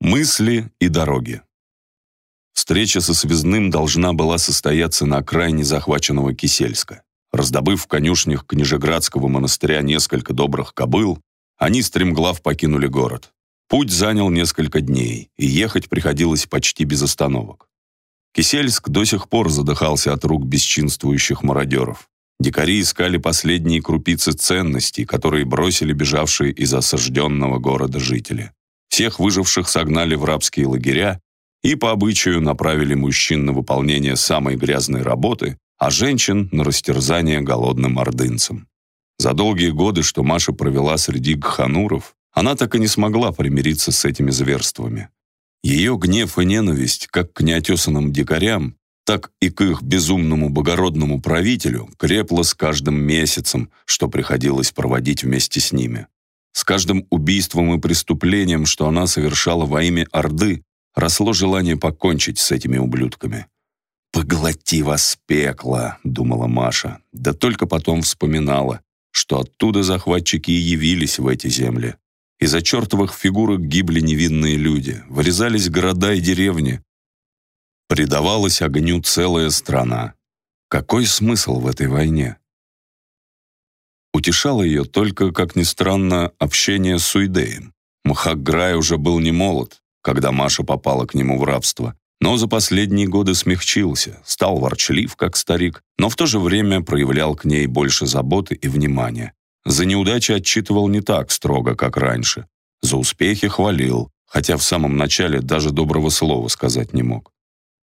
Мысли и дороги. Встреча со связным должна была состояться на окраине захваченного Кисельска. Раздобыв в конюшнях Книжеградского монастыря несколько добрых кобыл, они стремглав покинули город. Путь занял несколько дней, и ехать приходилось почти без остановок. Кисельск до сих пор задыхался от рук бесчинствующих мародеров. Дикари искали последние крупицы ценностей, которые бросили бежавшие из осажденного города жители. Всех выживших согнали в рабские лагеря и по обычаю направили мужчин на выполнение самой грязной работы, а женщин на растерзание голодным ордынцам. За долгие годы, что Маша провела среди гхануров, она так и не смогла примириться с этими зверствами. Ее гнев и ненависть как к неотесанным дикарям, так и к их безумному богородному правителю крепла с каждым месяцем, что приходилось проводить вместе с ними. С каждым убийством и преступлением, что она совершала во имя Орды, росло желание покончить с этими ублюдками. «Поглоти вас пекло», — думала Маша, да только потом вспоминала, что оттуда захватчики и явились в эти земли. Из-за чертовых фигурок гибли невинные люди, вырезались города и деревни. Предавалась огню целая страна. Какой смысл в этой войне? Утешало ее только, как ни странно, общение с Суидеем. Мхаграй уже был не молод, когда Маша попала к нему в рабство, но за последние годы смягчился, стал ворчлив, как старик, но в то же время проявлял к ней больше заботы и внимания. За неудачи отчитывал не так строго, как раньше. За успехи хвалил, хотя в самом начале даже доброго слова сказать не мог.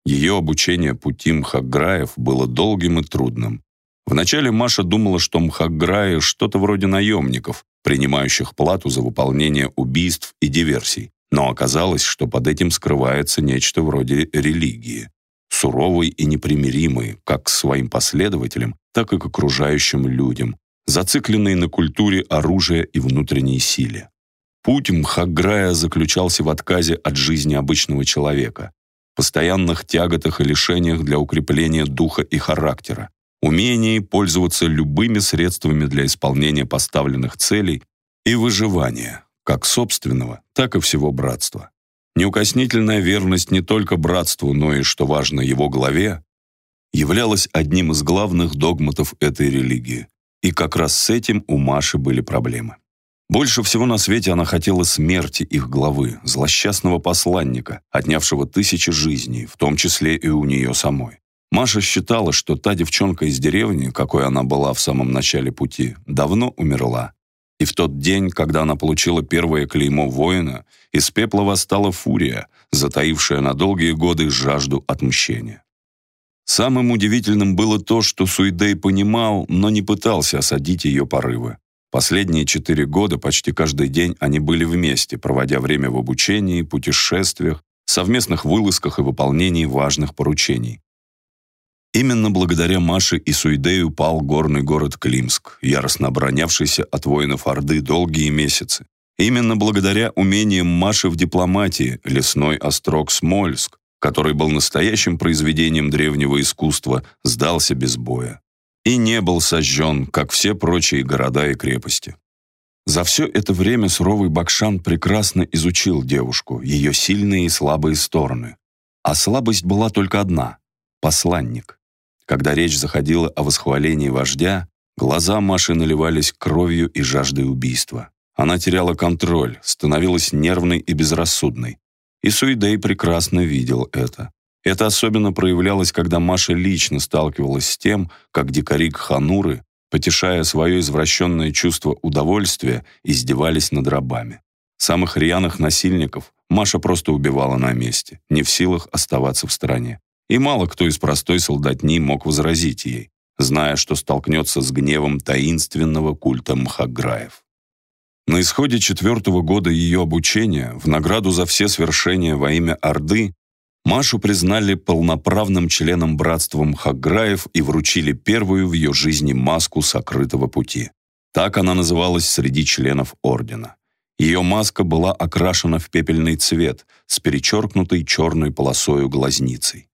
Ее обучение пути Мхаграев было долгим и трудным. Вначале Маша думала, что Мхаграи что-то вроде наемников, принимающих плату за выполнение убийств и диверсий. Но оказалось, что под этим скрывается нечто вроде религии. Суровой и непримиримой как к своим последователям, так и к окружающим людям, зацикленной на культуре оружия и внутренней силе. Путь Мхаграя заключался в отказе от жизни обычного человека, постоянных тяготах и лишениях для укрепления духа и характера, умении пользоваться любыми средствами для исполнения поставленных целей и выживания, как собственного, так и всего братства. Неукоснительная верность не только братству, но и, что важно, его главе, являлась одним из главных догматов этой религии. И как раз с этим у Маши были проблемы. Больше всего на свете она хотела смерти их главы, злосчастного посланника, отнявшего тысячи жизней, в том числе и у нее самой. Маша считала, что та девчонка из деревни, какой она была в самом начале пути, давно умерла. И в тот день, когда она получила первое клеймо воина, из пепла восстала фурия, затаившая на долгие годы жажду отмщения. Самым удивительным было то, что Суидей понимал, но не пытался осадить ее порывы. Последние четыре года почти каждый день они были вместе, проводя время в обучении, путешествиях, совместных вылазках и выполнении важных поручений. Именно благодаря Маше и Суидею пал горный город Климск, яростно оборонявшийся от воинов Орды долгие месяцы. Именно благодаря умениям Маши в дипломатии лесной острог Смольск, который был настоящим произведением древнего искусства, сдался без боя. И не был сожжен, как все прочие города и крепости. За все это время суровый Бакшан прекрасно изучил девушку, ее сильные и слабые стороны. А слабость была только одна — посланник. Когда речь заходила о восхвалении вождя, глаза Маши наливались кровью и жаждой убийства. Она теряла контроль, становилась нервной и безрассудной. И Суидей прекрасно видел это. Это особенно проявлялось, когда Маша лично сталкивалась с тем, как дикари Хануры, потешая свое извращенное чувство удовольствия, издевались над рабами. Самых рьяных насильников Маша просто убивала на месте, не в силах оставаться в стороне и мало кто из простой солдатни мог возразить ей, зная, что столкнется с гневом таинственного культа Мхаграев. На исходе четвертого года ее обучения, в награду за все свершения во имя Орды, Машу признали полноправным членом братства Мхаграев и вручили первую в ее жизни маску сокрытого пути. Так она называлась среди членов ордена. Ее маска была окрашена в пепельный цвет с перечеркнутой черной полосою глазницей.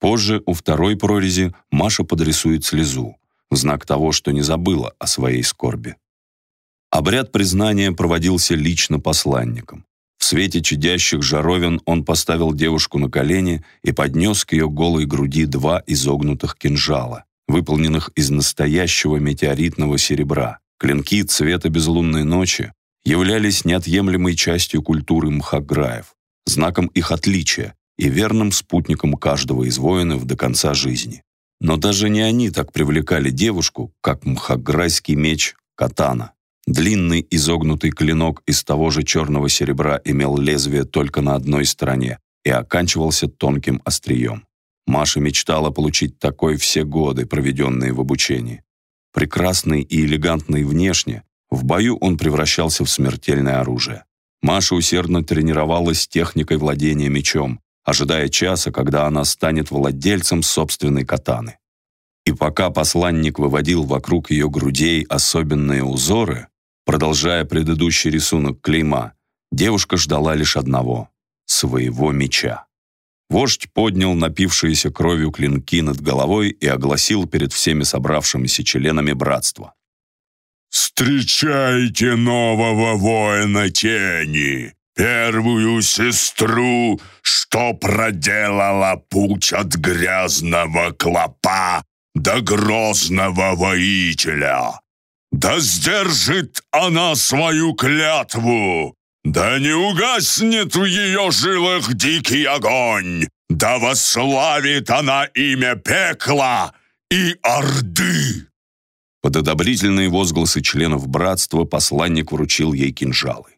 Позже у второй прорези Маша подрисует слезу, в знак того, что не забыла о своей скорби. Обряд признания проводился лично посланником. В свете чадящих жаровин он поставил девушку на колени и поднес к ее голой груди два изогнутых кинжала, выполненных из настоящего метеоритного серебра. Клинки цвета безлунной ночи являлись неотъемлемой частью культуры мхаграев, знаком их отличия и верным спутником каждого из воинов до конца жизни. Но даже не они так привлекали девушку, как мхаграйский меч катана. Длинный изогнутый клинок из того же черного серебра имел лезвие только на одной стороне и оканчивался тонким острием. Маша мечтала получить такой все годы, проведенные в обучении. Прекрасный и элегантный внешне, в бою он превращался в смертельное оружие. Маша усердно тренировалась техникой владения мечом, ожидая часа, когда она станет владельцем собственной катаны. И пока посланник выводил вокруг ее грудей особенные узоры, Продолжая предыдущий рисунок клейма, девушка ждала лишь одного — своего меча. Вождь поднял напившиеся кровью клинки над головой и огласил перед всеми собравшимися членами братства. «Встречайте нового воина тени, первую сестру, что проделала путь от грязного клопа до грозного воителя. Да сдержит она свою клятву! Да не угаснет в ее жилах дикий огонь! Да восславит она имя пекла и Орды!» Под одобрительные возгласы членов братства посланник вручил ей кинжалы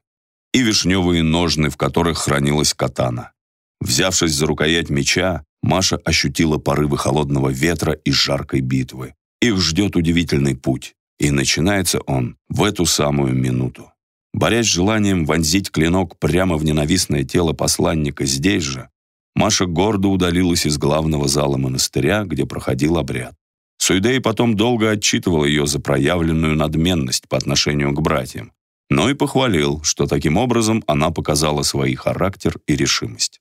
и вишневые ножны, в которых хранилась катана. Взявшись за рукоять меча, Маша ощутила порывы холодного ветра и жаркой битвы. Их ждет удивительный путь. И начинается он в эту самую минуту. Борясь с желанием вонзить клинок прямо в ненавистное тело посланника здесь же, Маша гордо удалилась из главного зала монастыря, где проходил обряд. Суидей потом долго отчитывал ее за проявленную надменность по отношению к братьям, но и похвалил, что таким образом она показала свой характер и решимость.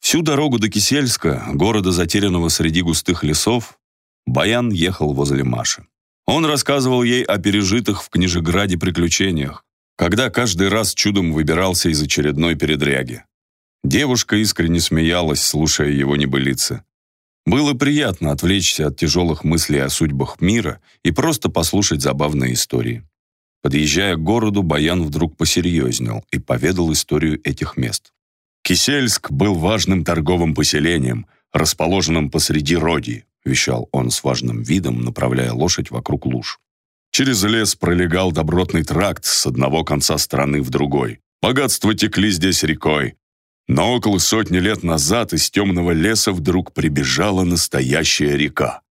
Всю дорогу до Кисельска, города, затерянного среди густых лесов, Баян ехал возле Маши. Он рассказывал ей о пережитых в Книжеграде приключениях, когда каждый раз чудом выбирался из очередной передряги. Девушка искренне смеялась, слушая его небылицы. Было приятно отвлечься от тяжелых мыслей о судьбах мира и просто послушать забавные истории. Подъезжая к городу, Баян вдруг посерьезнел и поведал историю этих мест. Кисельск был важным торговым поселением, расположенным посреди Родии вещал он с важным видом, направляя лошадь вокруг луж. Через лес пролегал добротный тракт с одного конца страны в другой. Богатства текли здесь рекой. Но около сотни лет назад из темного леса вдруг прибежала настоящая река.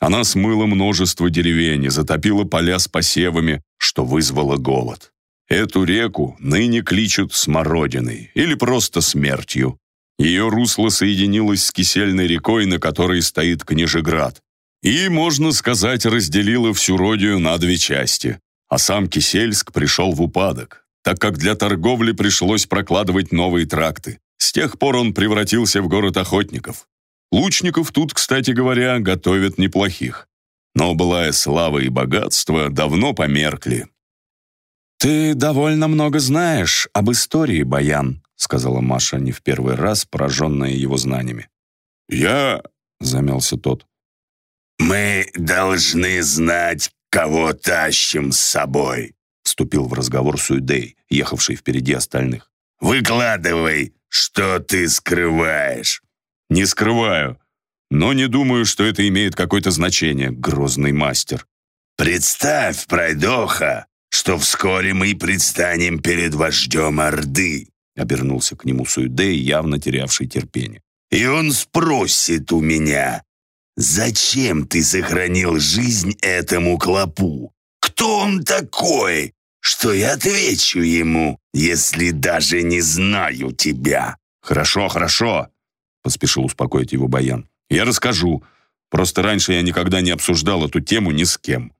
Она смыла множество деревень и затопила поля с посевами, что вызвало голод. Эту реку ныне кличут Смородиной или просто смертью. Ее русло соединилось с кисельной рекой, на которой стоит Книжеград, и, можно сказать, разделило всю Родию на две части. А сам Кисельск пришел в упадок, так как для торговли пришлось прокладывать новые тракты. С тех пор он превратился в город охотников. Лучников тут, кстати говоря, готовят неплохих. Но былая слава и богатство давно померкли. «Ты довольно много знаешь об истории, Баян», сказала Маша не в первый раз, пораженная его знаниями. «Я...» — замялся тот. «Мы должны знать, кого тащим с собой», — вступил в разговор Суидей, ехавший впереди остальных. «Выкладывай, что ты скрываешь». «Не скрываю, но не думаю, что это имеет какое-то значение, грозный мастер». «Представь, пройдоха, что вскоре мы предстанем перед вождем Орды», обернулся к нему Суидей, явно терявший терпение. «И он спросит у меня, зачем ты сохранил жизнь этому клопу? Кто он такой? Что я отвечу ему, если даже не знаю тебя?» «Хорошо, хорошо», — поспешил успокоить его Баян. «Я расскажу. Просто раньше я никогда не обсуждал эту тему ни с кем».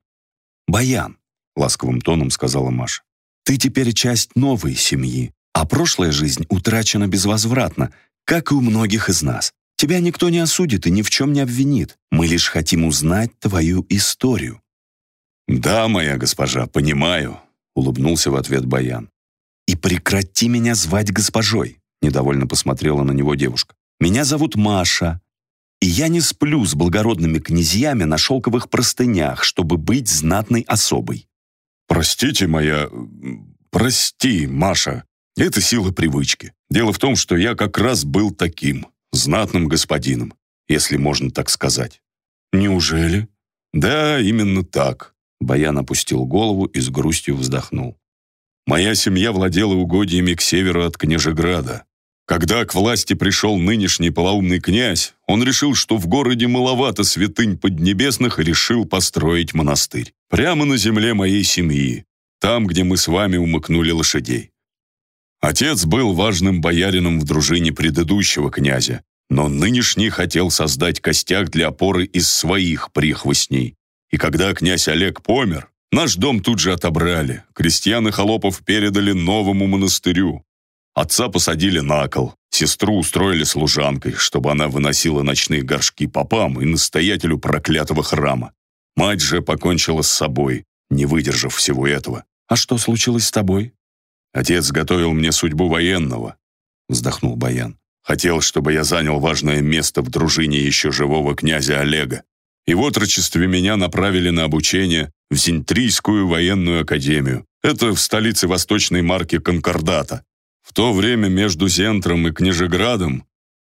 «Баян», — ласковым тоном сказала Маша, «ты теперь часть новой семьи. А прошлая жизнь утрачена безвозвратно, как и у многих из нас. Тебя никто не осудит и ни в чем не обвинит. Мы лишь хотим узнать твою историю». «Да, моя госпожа, понимаю», — улыбнулся в ответ Баян. «И прекрати меня звать госпожой», — недовольно посмотрела на него девушка. «Меня зовут Маша, и я не сплю с благородными князьями на шелковых простынях, чтобы быть знатной особой». «Простите, моя... Прости, Маша. Это сила привычки. Дело в том, что я как раз был таким, знатным господином, если можно так сказать». «Неужели?» «Да, именно так». Баян опустил голову и с грустью вздохнул. «Моя семья владела угодьями к северу от Княжеграда. Когда к власти пришел нынешний полоумный князь, он решил, что в городе маловато святынь поднебесных и решил построить монастырь. Прямо на земле моей семьи, там, где мы с вами умыкнули лошадей. Отец был важным боярином в дружине предыдущего князя, но нынешний хотел создать костяк для опоры из своих прихвостней. И когда князь Олег помер, наш дом тут же отобрали, крестьян и холопов передали новому монастырю. Отца посадили на кол, сестру устроили служанкой, чтобы она выносила ночные горшки попам и настоятелю проклятого храма. Мать же покончила с собой, не выдержав всего этого. «А что случилось с тобой?» «Отец готовил мне судьбу военного», — вздохнул Баян. «Хотел, чтобы я занял важное место в дружине еще живого князя Олега. И в отрочестве меня направили на обучение в Зинтрийскую военную академию. Это в столице восточной марки Конкордата. В то время между Зентром и Княжеградом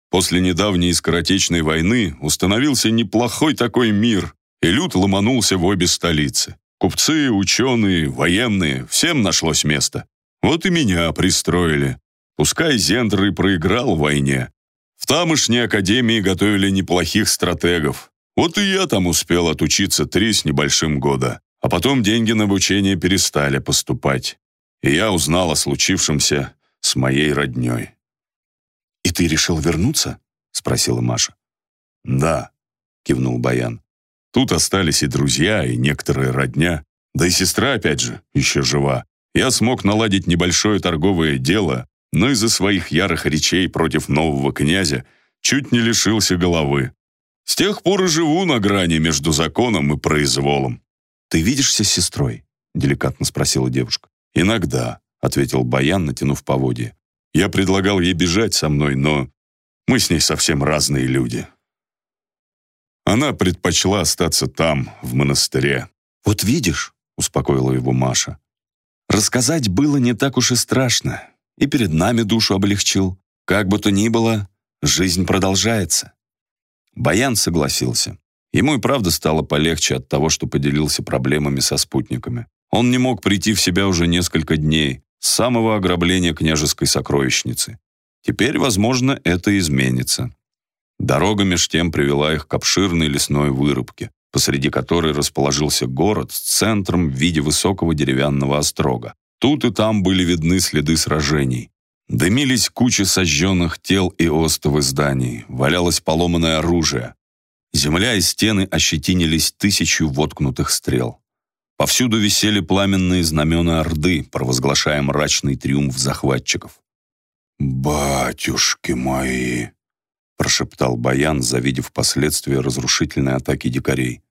после недавней скоротечной войны установился неплохой такой мир, и люд ломанулся в обе столицы. Купцы, ученые, военные, всем нашлось место. Вот и меня пристроили. Пускай Зендр и проиграл в войне. В тамошней академии готовили неплохих стратегов. Вот и я там успел отучиться три с небольшим года. А потом деньги на обучение перестали поступать. И я узнал о случившемся с моей роднёй. «И ты решил вернуться?» — спросила Маша. «Да», — кивнул Баян. «Тут остались и друзья, и некоторые родня. Да и сестра, опять же, еще жива. Я смог наладить небольшое торговое дело, но из-за своих ярых речей против нового князя чуть не лишился головы. С тех пор и живу на грани между законом и произволом». «Ты видишься с сестрой?» — деликатно спросила девушка. «Иногда», — ответил Баян, натянув поводья. «Я предлагал ей бежать со мной, но мы с ней совсем разные люди. Она предпочла остаться там, в монастыре». «Вот видишь», — успокоила его Маша. «Рассказать было не так уж и страшно, и перед нами душу облегчил. Как бы то ни было, жизнь продолжается». Баян согласился. Ему и правда стало полегче от того, что поделился проблемами со спутниками. Он не мог прийти в себя уже несколько дней, с самого ограбления княжеской сокровищницы. Теперь, возможно, это изменится. Дорога меж тем привела их к обширной лесной вырубке, посреди которой расположился город с центром в виде высокого деревянного острога. Тут и там были видны следы сражений. Дымились кучи сожженных тел и остовы зданий, валялось поломанное оружие. Земля и стены ощетинились тысячу воткнутых стрел. Повсюду висели пламенные знамена Орды, провозглашая мрачный триумф захватчиков. «Батюшки мои!» — прошептал Баян, завидев последствия разрушительной атаки дикарей.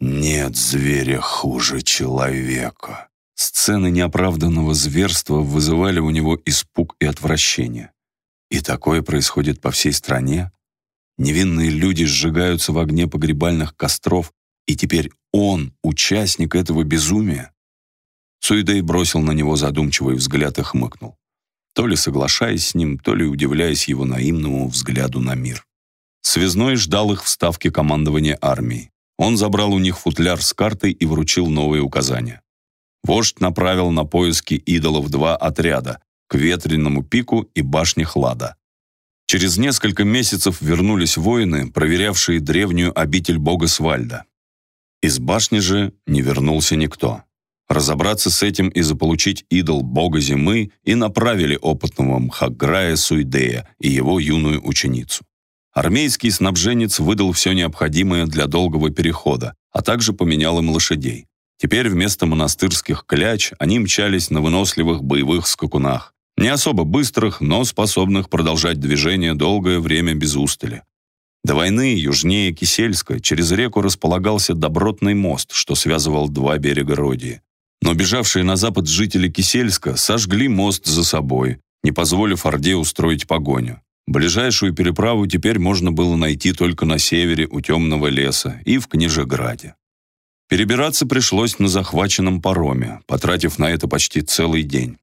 «Нет зверя хуже человека». Сцены неоправданного зверства вызывали у него испуг и отвращение. И такое происходит по всей стране. Невинные люди сжигаются в огне погребальных костров, и теперь он участник этого безумия? Суидей бросил на него задумчивый взгляд и хмыкнул, то ли соглашаясь с ним, то ли удивляясь его наивному взгляду на мир. Связной ждал их в ставке командования армии. Он забрал у них футляр с картой и вручил новые указания. Вождь направил на поиски идолов два отряда к ветреному пику и башне Хлада. Через несколько месяцев вернулись воины, проверявшие древнюю обитель бога Свальда. Из башни же не вернулся никто. Разобраться с этим и заполучить идол бога зимы и направили опытного Мхаграя Суидея и его юную ученицу. Армейский снабженец выдал все необходимое для долгого перехода, а также поменял им лошадей. Теперь вместо монастырских кляч они мчались на выносливых боевых скакунах, не особо быстрых, но способных продолжать движение долгое время без устали. До войны южнее Кисельска через реку располагался добротный мост, что связывал два берега Родии. Но бежавшие на запад жители Кисельска сожгли мост за собой, не позволив Орде устроить погоню. Ближайшую переправу теперь можно было найти только на севере у темного леса и в Книжеграде. Перебираться пришлось на захваченном пароме, потратив на это почти целый день.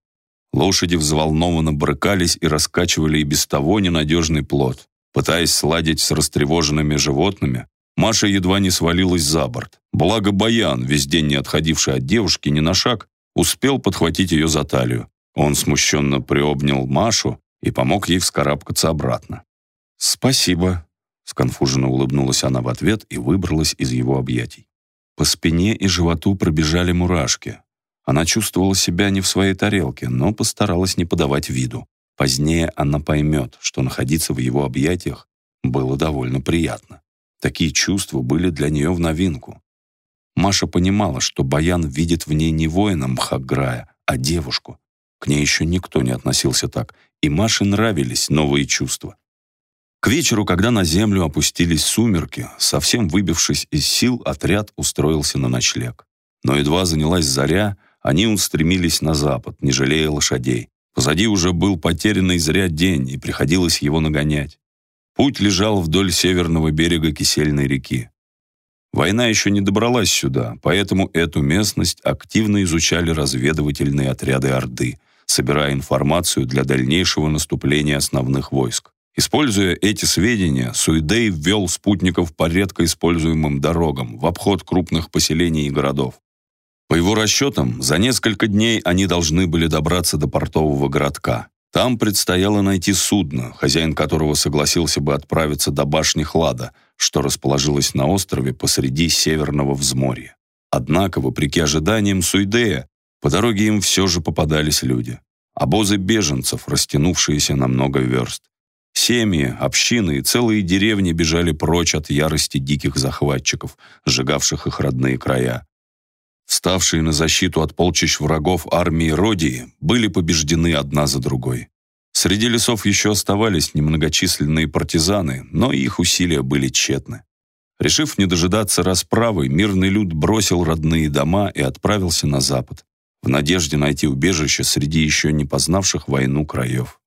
Лошади взволнованно брыкались и раскачивали и без того ненадежный плод. Пытаясь сладить с растревоженными животными, Маша едва не свалилась за борт. Благо Баян, весь день не отходивший от девушки ни на шаг, успел подхватить ее за талию. Он смущенно приобнял Машу и помог ей вскарабкаться обратно. «Спасибо», — сконфуженно улыбнулась она в ответ и выбралась из его объятий. По спине и животу пробежали мурашки. Она чувствовала себя не в своей тарелке, но постаралась не подавать виду. Позднее она поймет, что находиться в его объятиях было довольно приятно. Такие чувства были для нее в новинку. Маша понимала, что Баян видит в ней не воина Мхаграя, а девушку. К ней еще никто не относился так, и Маше нравились новые чувства. К вечеру, когда на землю опустились сумерки, совсем выбившись из сил, отряд устроился на ночлег. Но едва занялась заря, они устремились на запад, не жалея лошадей. Позади уже был потерянный зря день, и приходилось его нагонять. Путь лежал вдоль северного берега Кисельной реки. Война еще не добралась сюда, поэтому эту местность активно изучали разведывательные отряды Орды, собирая информацию для дальнейшего наступления основных войск. Используя эти сведения, Суидей ввел спутников по редко используемым дорогам в обход крупных поселений и городов. По его расчетам, за несколько дней они должны были добраться до портового городка. Там предстояло найти судно, хозяин которого согласился бы отправиться до башни Хлада, что расположилось на острове посреди северного взморья. Однако, вопреки ожиданиям Суидея, по дороге им все же попадались люди. Обозы беженцев, растянувшиеся на много верст. Семьи, общины и целые деревни бежали прочь от ярости диких захватчиков, сжигавших их родные края. Вставшие на защиту от полчищ врагов армии Родии были побеждены одна за другой. Среди лесов еще оставались немногочисленные партизаны, но их усилия были тщетны. Решив не дожидаться расправы, мирный люд бросил родные дома и отправился на запад, в надежде найти убежище среди еще не познавших войну краев.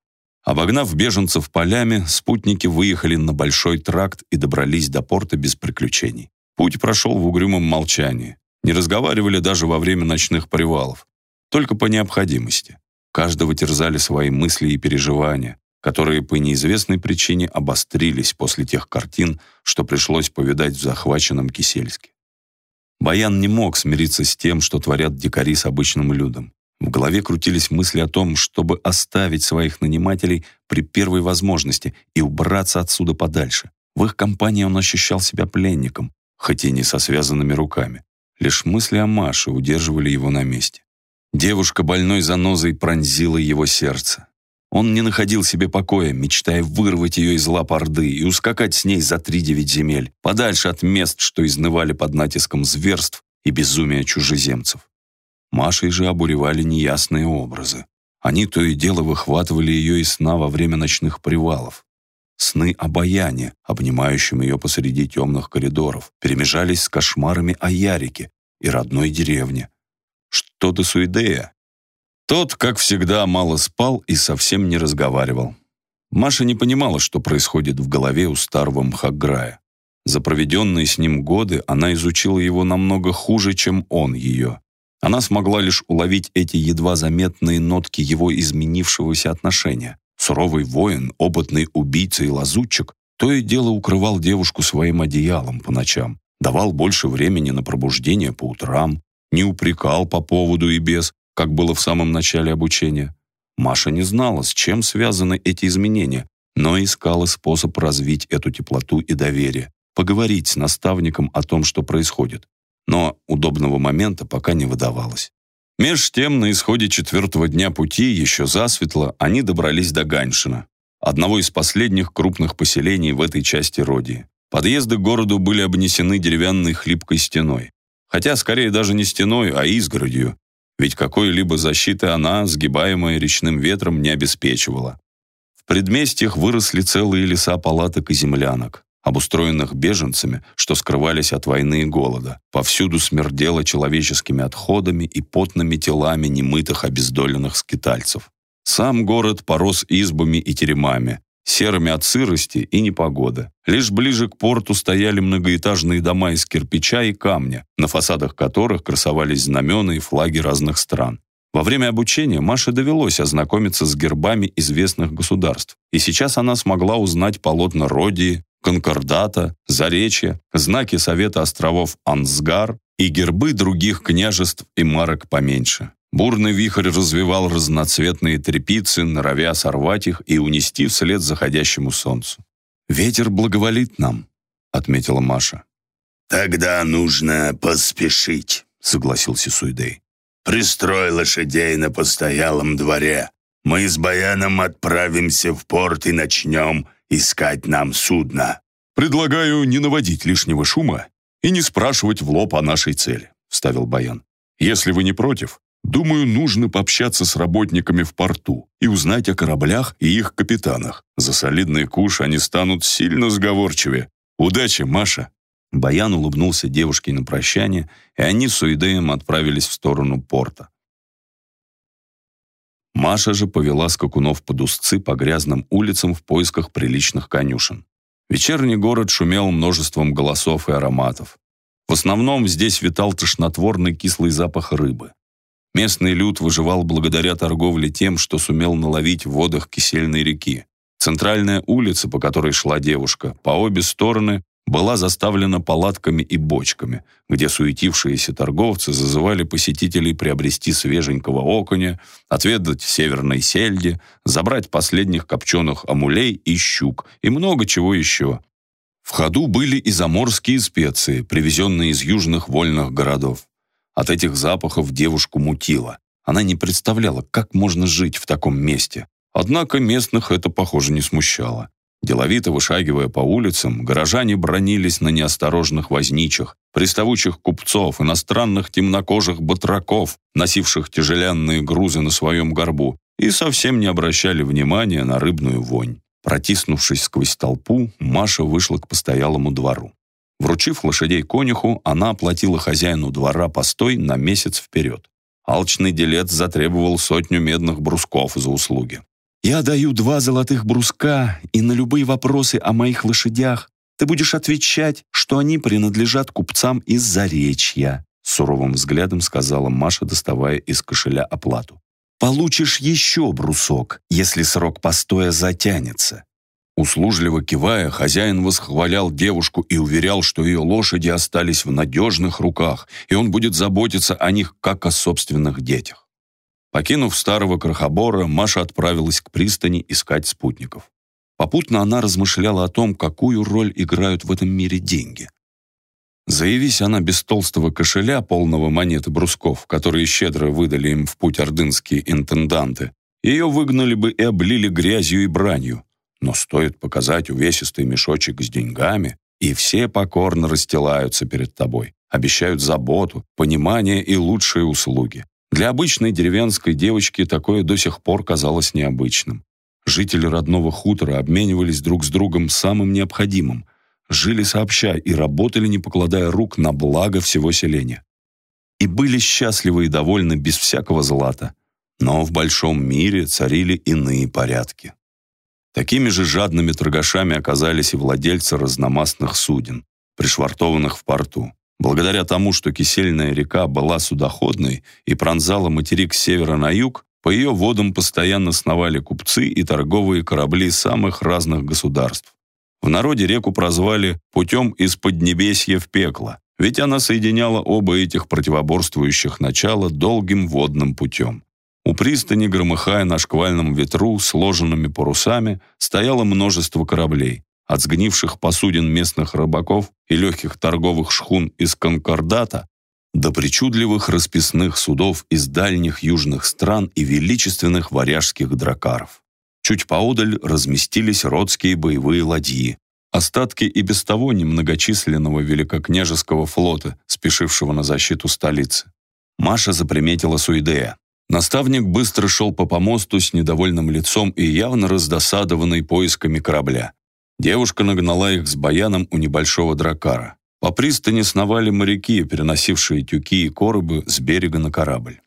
Обогнав беженцев полями, спутники выехали на большой тракт и добрались до порта без приключений. Путь прошел в угрюмом молчании. Не разговаривали даже во время ночных привалов. Только по необходимости. Каждого терзали свои мысли и переживания, которые по неизвестной причине обострились после тех картин, что пришлось повидать в захваченном Кисельске. Баян не мог смириться с тем, что творят дикари с обычным людом. В голове крутились мысли о том, чтобы оставить своих нанимателей при первой возможности и убраться отсюда подальше. В их компании он ощущал себя пленником, хоть и не со связанными руками. Лишь мысли о Маше удерживали его на месте. Девушка больной занозой пронзила его сердце. Он не находил себе покоя, мечтая вырвать ее из лап Орды и ускакать с ней за три девять земель, подальше от мест, что изнывали под натиском зверств и безумия чужеземцев. Машей же обуревали неясные образы. Они то и дело выхватывали ее из сна во время ночных привалов. Сны обаяния, обнимающим ее посреди темных коридоров, перемежались с кошмарами о Ярике и родной деревне. Что до Суидея? Тот, как всегда, мало спал и совсем не разговаривал. Маша не понимала, что происходит в голове у старого Мхаграя. За проведенные с ним годы она изучила его намного хуже, чем он ее. Она смогла лишь уловить эти едва заметные нотки его изменившегося отношения. Суровый воин, опытный убийца и лазутчик то и дело укрывал девушку своим одеялом по ночам, давал больше времени на пробуждение по утрам, не упрекал по поводу и без, как было в самом начале обучения. Маша не знала, с чем связаны эти изменения, но искала способ развить эту теплоту и доверие, поговорить с наставником о том, что происходит но удобного момента пока не выдавалось. Меж тем, на исходе четвертого дня пути, еще засветло, они добрались до Ганьшина, одного из последних крупных поселений в этой части Родии. Подъезды к городу были обнесены деревянной хлипкой стеной. Хотя, скорее, даже не стеной, а изгородью, ведь какой-либо защиты она, сгибаемая речным ветром, не обеспечивала. В предместьях выросли целые леса палаток и землянок. Обустроенных беженцами, что скрывались от войны и голода. Повсюду смердело человеческими отходами и потными телами немытых обездоленных скитальцев. Сам город порос избами и теремами, серыми от сырости и непогоды. Лишь ближе к порту стояли многоэтажные дома из кирпича и камня, на фасадах которых красовались знамена и флаги разных стран. Во время обучения Маше довелось ознакомиться с гербами известных государств, и сейчас она смогла узнать полотна Родии, Конкордата, Заречья, знаки Совета островов Ансгар и гербы других княжеств и марок поменьше. Бурный вихрь развивал разноцветные трепицы, норовя сорвать их и унести вслед заходящему солнцу. «Ветер благоволит нам», — отметила Маша. «Тогда нужно поспешить», — согласился Суидей. «Пристрой лошадей на постоялом дворе. Мы с Баяном отправимся в порт и начнем искать нам судно». «Предлагаю не наводить лишнего шума и не спрашивать в лоб о нашей цели», — вставил Баян. «Если вы не против, думаю, нужно пообщаться с работниками в порту и узнать о кораблях и их капитанах. За солидный куш они станут сильно сговорчивее. Удачи, Маша!» Баян улыбнулся девушке на прощание, и они с Уидеем отправились в сторону порта. Маша же повела скакунов под узцы по грязным улицам в поисках приличных конюшен. Вечерний город шумел множеством голосов и ароматов. В основном здесь витал тошнотворный кислый запах рыбы. Местный люд выживал благодаря торговле тем, что сумел наловить в водах кисельной реки. Центральная улица, по которой шла девушка, по обе стороны была заставлена палатками и бочками, где суетившиеся торговцы зазывали посетителей приобрести свеженького окуня, отведать северной сельди, забрать последних копченых амулей и щук и много чего еще. В ходу были и заморские специи, привезенные из южных вольных городов. От этих запахов девушку мутило. Она не представляла, как можно жить в таком месте. Однако местных это, похоже, не смущало. Деловито вышагивая по улицам, горожане бронились на неосторожных возничих, приставучих купцов, иностранных темнокожих батраков, носивших тяжеленные грузы на своем горбу, и совсем не обращали внимания на рыбную вонь. Протиснувшись сквозь толпу, Маша вышла к постоялому двору. Вручив лошадей конюху, она оплатила хозяину двора постой на месяц вперед. Алчный делец затребовал сотню медных брусков за услуги. Я даю два золотых бруска, и на любые вопросы о моих лошадях ты будешь отвечать, что они принадлежат купцам из Заречья», суровым взглядом сказала Маша, доставая из кошеля оплату. «Получишь еще брусок, если срок постоя затянется». Услужливо кивая, хозяин восхвалял девушку и уверял, что ее лошади остались в надежных руках, и он будет заботиться о них, как о собственных детях. Покинув старого крохобора, Маша отправилась к пристани искать спутников. Попутно она размышляла о том, какую роль играют в этом мире деньги. Заявись она без толстого кошеля, полного монет и брусков, которые щедро выдали им в путь ордынские интенданты, ее выгнали бы и облили грязью и бранью. Но стоит показать увесистый мешочек с деньгами, и все покорно расстилаются перед тобой, обещают заботу, понимание и лучшие услуги. Для обычной деревенской девочки такое до сих пор казалось необычным. Жители родного хутора обменивались друг с другом самым необходимым, жили сообща и работали, не покладая рук, на благо всего селения. И были счастливы и довольны без всякого злата. Но в большом мире царили иные порядки. Такими же жадными торгашами оказались и владельцы разномастных суден, пришвартованных в порту. Благодаря тому, что Кисельная река была судоходной и пронзала материк с севера на юг, по ее водам постоянно сновали купцы и торговые корабли самых разных государств. В народе реку прозвали «путем из Поднебесья в пекло», ведь она соединяла оба этих противоборствующих начала долгим водным путем. У пристани, громыхая на шквальном ветру, сложенными парусами, стояло множество кораблей от сгнивших посудин местных рыбаков и легких торговых шхун из Конкордата до причудливых расписных судов из дальних южных стран и величественных варяжских дракаров. Чуть поодаль разместились родские боевые ладьи, остатки и без того немногочисленного великокняжеского флота, спешившего на защиту столицы. Маша заприметила Суидея. Наставник быстро шел по помосту с недовольным лицом и явно раздосадованный поисками корабля. Девушка нагнала их с баяном у небольшого дракара. По пристани сновали моряки, переносившие тюки и коробы с берега на корабль.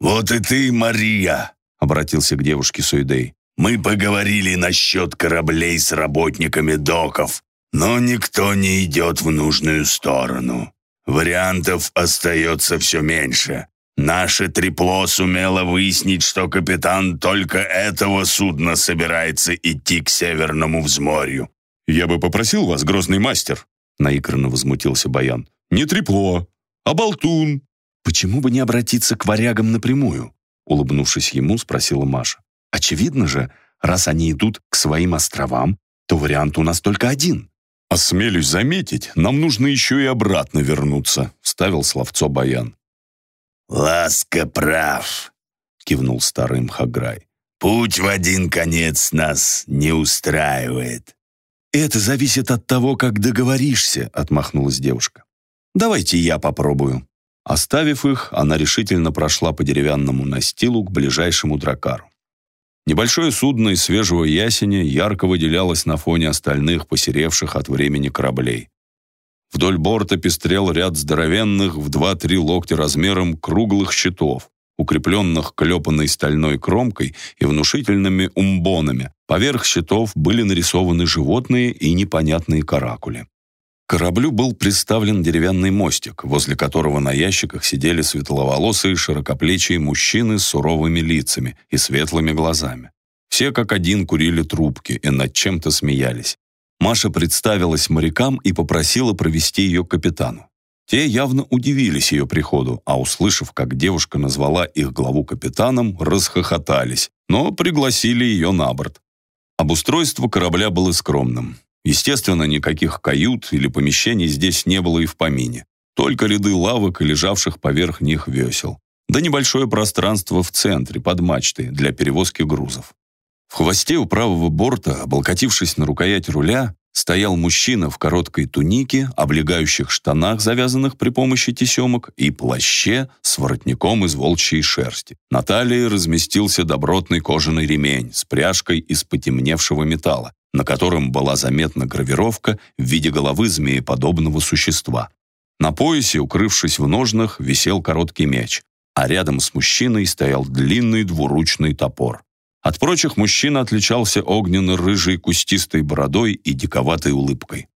«Вот и ты, Мария!» — обратился к девушке Суидей. «Мы поговорили насчет кораблей с работниками доков, но никто не идет в нужную сторону. Вариантов остается все меньше. Наше трепло сумело выяснить, что капитан только этого судна собирается идти к Северному взморью. «Я бы попросил вас, грозный мастер», — наигранно возмутился Баян. «Не трепло, а болтун». «Почему бы не обратиться к варягам напрямую?» Улыбнувшись ему, спросила Маша. «Очевидно же, раз они идут к своим островам, то вариант у нас только один». «Осмелюсь заметить, нам нужно еще и обратно вернуться», — вставил словцо Баян. «Ласка прав», — кивнул старый Мхаграй. «Путь в один конец нас не устраивает». «Это зависит от того, как договоришься», — отмахнулась девушка. «Давайте я попробую». Оставив их, она решительно прошла по деревянному настилу к ближайшему дракару. Небольшое судно из свежего ясеня ярко выделялось на фоне остальных посеревших от времени кораблей. Вдоль борта пестрел ряд здоровенных в 2-3 локтя размером круглых щитов, укрепленных клепанной стальной кромкой и внушительными умбонами. Поверх щитов были нарисованы животные и непонятные каракули. Кораблю был приставлен деревянный мостик, возле которого на ящиках сидели светловолосые широкоплечие мужчины с суровыми лицами и светлыми глазами. Все как один курили трубки и над чем-то смеялись. Маша представилась морякам и попросила провести ее к капитану. Те явно удивились ее приходу, а услышав, как девушка назвала их главу капитаном, расхохотались, но пригласили ее на борт. Обустройство корабля было скромным. Естественно, никаких кают или помещений здесь не было и в помине. Только ряды лавок и лежавших поверх них весел. Да небольшое пространство в центре, под мачтой, для перевозки грузов. В хвосте у правого борта, облокотившись на рукоять руля, стоял мужчина в короткой тунике, облегающих штанах, завязанных при помощи тесемок, и плаще с воротником из волчьей шерсти. На талии разместился добротный кожаный ремень с пряжкой из потемневшего металла, на котором была заметна гравировка в виде головы змееподобного существа. На поясе, укрывшись в ножнах, висел короткий меч, а рядом с мужчиной стоял длинный двуручный топор. От прочих мужчин отличался огненно-рыжей кустистой бородой и диковатой улыбкой.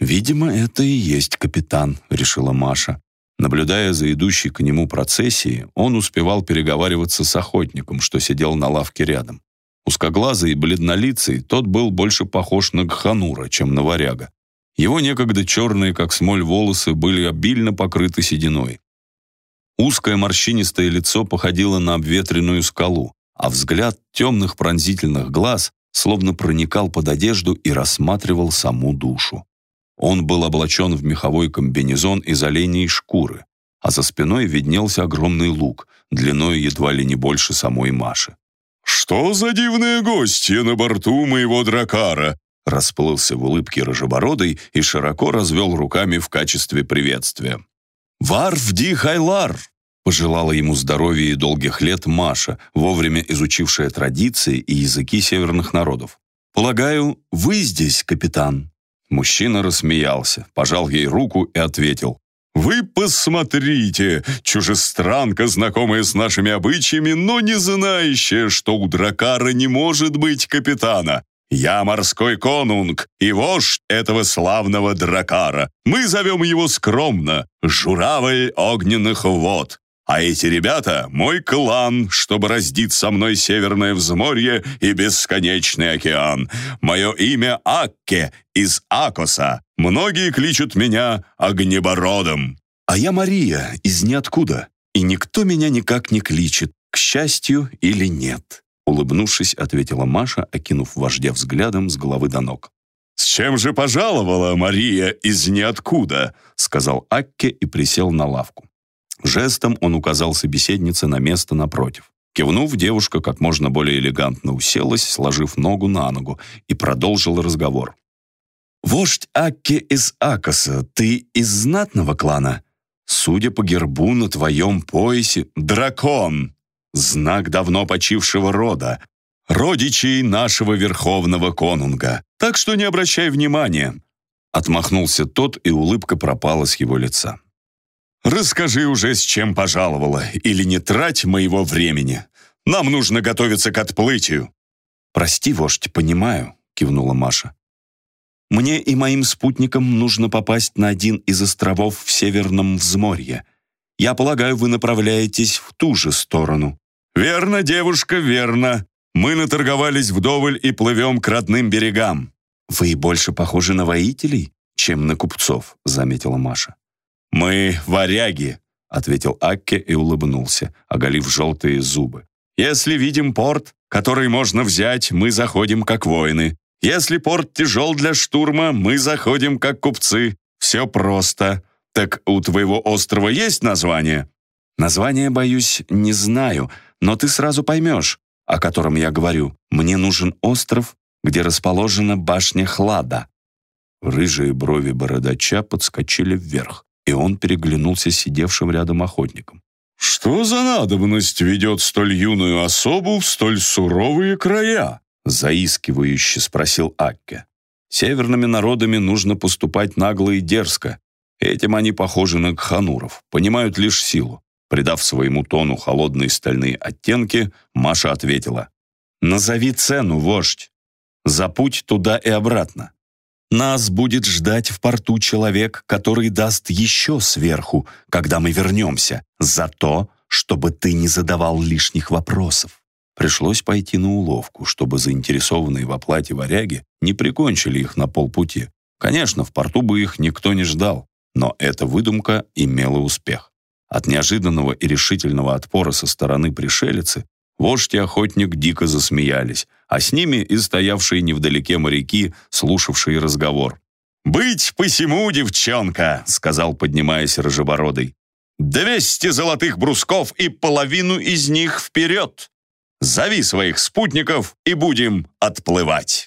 «Видимо, это и есть капитан», — решила Маша. Наблюдая за идущей к нему процессией, он успевал переговариваться с охотником, что сидел на лавке рядом. Узкоглазый и бледнолицый, тот был больше похож на Гханура, чем на варяга. Его некогда черные, как смоль, волосы были обильно покрыты сединой. Узкое морщинистое лицо походило на обветренную скалу, а взгляд темных пронзительных глаз словно проникал под одежду и рассматривал саму душу. Он был облачен в меховой комбинезон из оленей шкуры, а за спиной виднелся огромный лук, длиной едва ли не больше самой Маши. «Что за дивные гости на борту моего дракара?» расплылся в улыбке рыжебородый и широко развел руками в качестве приветствия. «Варфди Хайлар!» Пожелала ему здоровья и долгих лет Маша, вовремя изучившая традиции и языки северных народов. «Полагаю, вы здесь, капитан?» Мужчина рассмеялся, пожал ей руку и ответил. «Вы посмотрите, чужестранка, знакомая с нашими обычаями, но не знающая, что у дракара не может быть капитана. Я морской конунг и вождь этого славного дракара. Мы зовем его скромно «Журавль огненных вод». А эти ребята — мой клан, чтобы раздить со мной Северное взморье и бесконечный океан. Мое имя Акке из Акоса. Многие кличут меня Огнебородом. А я Мария из ниоткуда, и никто меня никак не кличет, к счастью или нет. Улыбнувшись, ответила Маша, окинув вождя взглядом с головы до ног. «С чем же пожаловала Мария из ниоткуда?» сказал Акке и присел на лавку. Жестом он указал собеседнице на место напротив. Кивнув, девушка как можно более элегантно уселась, сложив ногу на ногу, и продолжила разговор. «Вождь Акки из Акоса, ты из знатного клана? Судя по гербу на твоем поясе, дракон, знак давно почившего рода, родичей нашего верховного конунга. так что не обращай внимания». Отмахнулся тот, и улыбка пропала с его лица. «Расскажи уже, с чем пожаловала, или не трать моего времени. Нам нужно готовиться к отплытию». «Прости, вождь, понимаю», — кивнула Маша. «Мне и моим спутникам нужно попасть на один из островов в Северном Взморье. Я полагаю, вы направляетесь в ту же сторону». «Верно, девушка, верно. Мы наторговались вдоволь и плывем к родным берегам». «Вы больше похожи на воителей, чем на купцов», — заметила Маша. «Мы варяги», — ответил Акке и улыбнулся, оголив желтые зубы. «Если видим порт, который можно взять, мы заходим как воины. Если порт тяжел для штурма, мы заходим как купцы. Все просто. Так у твоего острова есть название?» «Название, боюсь, не знаю, но ты сразу поймешь, о котором я говорю. Мне нужен остров, где расположена башня Хлада». Рыжие брови бородача подскочили вверх, и он переглянулся с сидевшим рядом охотником. «Что за надобность ведет столь юную особу в столь суровые края?» заискивающе спросил Акке. «Северными народами нужно поступать нагло и дерзко. Этим они похожи на кхануров, понимают лишь силу. Придав своему тону холодные стальные оттенки, Маша ответила. «Назови цену, вождь. За путь туда и обратно. Нас будет ждать в порту человек, который даст еще сверху, когда мы вернемся, за то, чтобы ты не задавал лишних вопросов». Пришлось пойти на уловку, чтобы заинтересованные в оплате варяги не прикончили их на полпути. Конечно, в порту бы их никто не ждал, но эта выдумка имела успех. От неожиданного и решительного отпора со стороны пришелицы вождь и охотник дико засмеялись, а с ними и стоявшие невдалеке моряки, слушавшие разговор. «Быть посему, девчонка!» — сказал, поднимаясь рыжебородый. «Двести золотых брусков и половину из них вперед! Зови своих спутников и будем отплывать!»